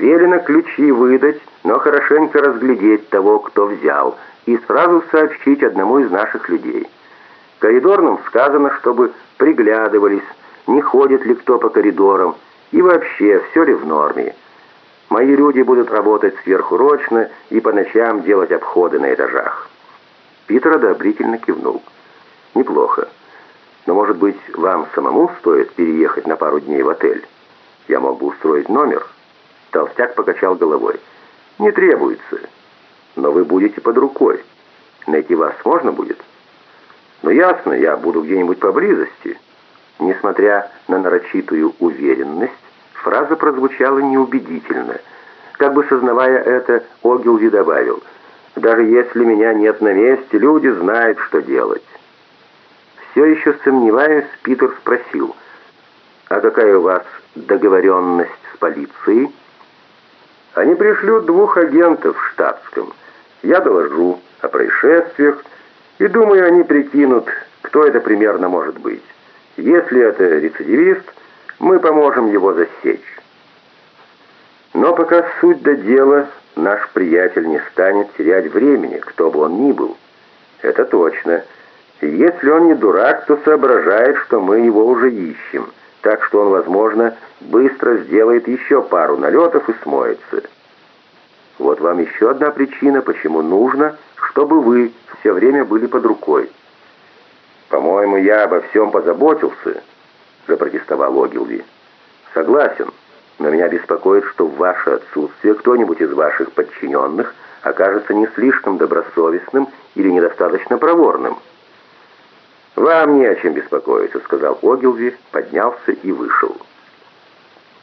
Велено ключи выдать, но хорошенько разглядеть того, кто взял, и сразу сообщить одному из наших людей. Коридорным сказано, чтобы приглядывались, не ходит ли кто по коридорам, и вообще, все ли в норме. Мои люди будут работать сверхурочно и по ночам делать обходы на этажах». Питер одобрительно кивнул. «Неплохо. Но, может быть, вам самому стоит переехать на пару дней в отель? Я мог бы устроить номер». Толстяк покачал головой. «Не требуется. Но вы будете под рукой. Найти вас можно будет?» «Ну, ясно, я буду где-нибудь поблизости». Несмотря на нарочитую уверенность, фраза прозвучала неубедительно. Как бы сознавая это, Огилви добавил, «Даже если меня нет на месте, люди знают, что делать». Все еще сомневаясь, Питер спросил, «А какая у вас договоренность с полицией?» «Они пришлют двух агентов в штатском. Я доложу о происшествиях, и думаю, они прикинут, кто это примерно может быть». Если это рецидивист, мы поможем его засечь. Но пока суть до дела, наш приятель не станет терять времени, кто бы он ни был. Это точно. Если он не дурак, то соображает, что мы его уже ищем, так что он, возможно, быстро сделает еще пару налетов и смоется. Вот вам еще одна причина, почему нужно, чтобы вы все время были под рукой. «По-моему, я обо всем позаботился», — запротестовал Огилви. «Согласен, но меня беспокоит, что в ваше отсутствие кто-нибудь из ваших подчиненных окажется не слишком добросовестным или недостаточно проворным». «Вам не о чем беспокоиться», — сказал Огилви, поднялся и вышел.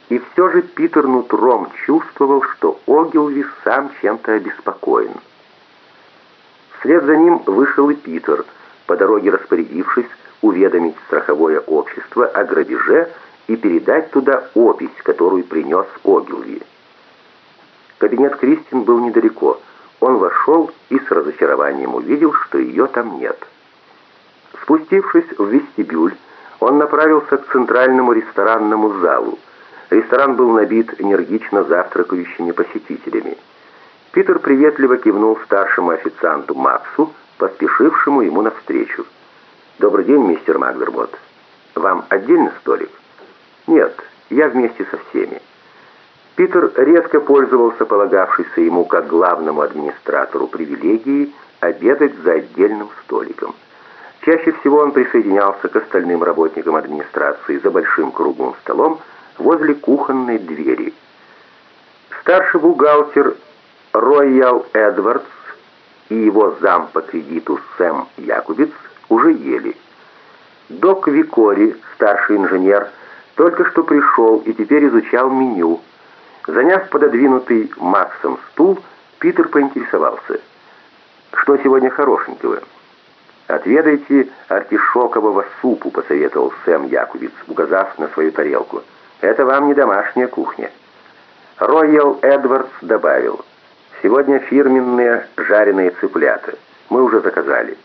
И все же Питер нутром чувствовал, что Огилви сам чем-то обеспокоен. Вслед за ним вышел и Питер — по дороге распорядившись уведомить страховое общество о грабеже и передать туда опись, которую принес Огилви. Кабинет Кристин был недалеко. Он вошел и с разочарованием увидел, что ее там нет. Спустившись в вестибюль, он направился к центральному ресторанному залу. Ресторан был набит энергично завтракающими посетителями. Питер приветливо кивнул старшему официанту Максу, поспешившему ему навстречу. «Добрый день, мистер Макдербот. Вам отдельный столик?» «Нет, я вместе со всеми». Питер редко пользовался полагавшейся ему как главному администратору привилегией обедать за отдельным столиком. Чаще всего он присоединялся к остальным работникам администрации за большим круглым столом возле кухонной двери. Старший бухгалтер Роял Эдвардс и его зам по кредиту Сэм Якубиц уже ели. Док Викори, старший инженер, только что пришел и теперь изучал меню. Заняв пододвинутый Максом стул, Питер поинтересовался. «Что сегодня хорошенького?» «Отведайте артишокового супу», — посоветовал Сэм Якубиц, указав на свою тарелку. «Это вам не домашняя кухня». Роял Эдвардс добавил. Сегодня фирменные жареные цыплята. Мы уже заказали.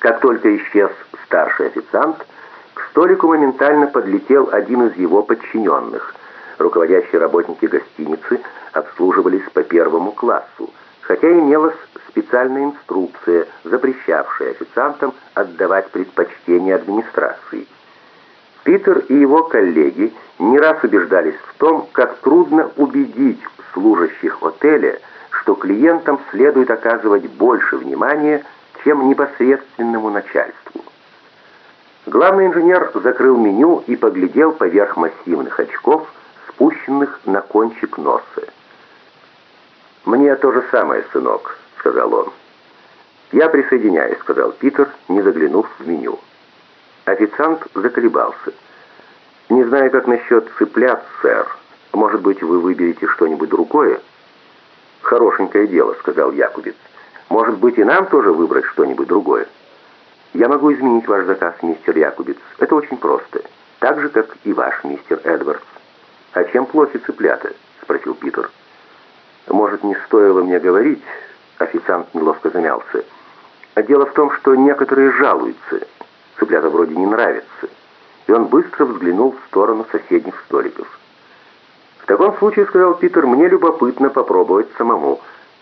Как только исчез старший официант, к столику моментально подлетел один из его подчиненных. Руководящие работники гостиницы обслуживались по первому классу, хотя имелась специальная инструкция, запрещавшая официантам отдавать предпочтение администрации. Питер и его коллеги не раз убеждались в том, как трудно убедить служащих отеля, что клиентам следует оказывать больше внимания, чем непосредственному начальству. Главный инженер закрыл меню и поглядел поверх массивных очков, спущенных на кончик носа. «Мне то же самое, сынок», — сказал он. «Я присоединяюсь», — сказал Питер, не заглянув в меню. Официант заколебался. «Не знаю, как насчет цыплят, сэр. Может быть, вы выберете что-нибудь другое?» «Хорошенькое дело», — сказал Якубец. «Может быть, и нам тоже выбрать что-нибудь другое?» «Я могу изменить ваш заказ, мистер Якубец. Это очень просто. Так же, как и ваш, мистер Эдвардс». «А чем плохи цыплята?» — спросил Питер. «Может, не стоило мне говорить?» — официант неловко замялся. «Дело в том, что некоторые жалуются. Цыплята вроде не нравятся». И он быстро взглянул в сторону соседних столиков. «В таком случае, — сказал Питер, — мне любопытно попробовать самому.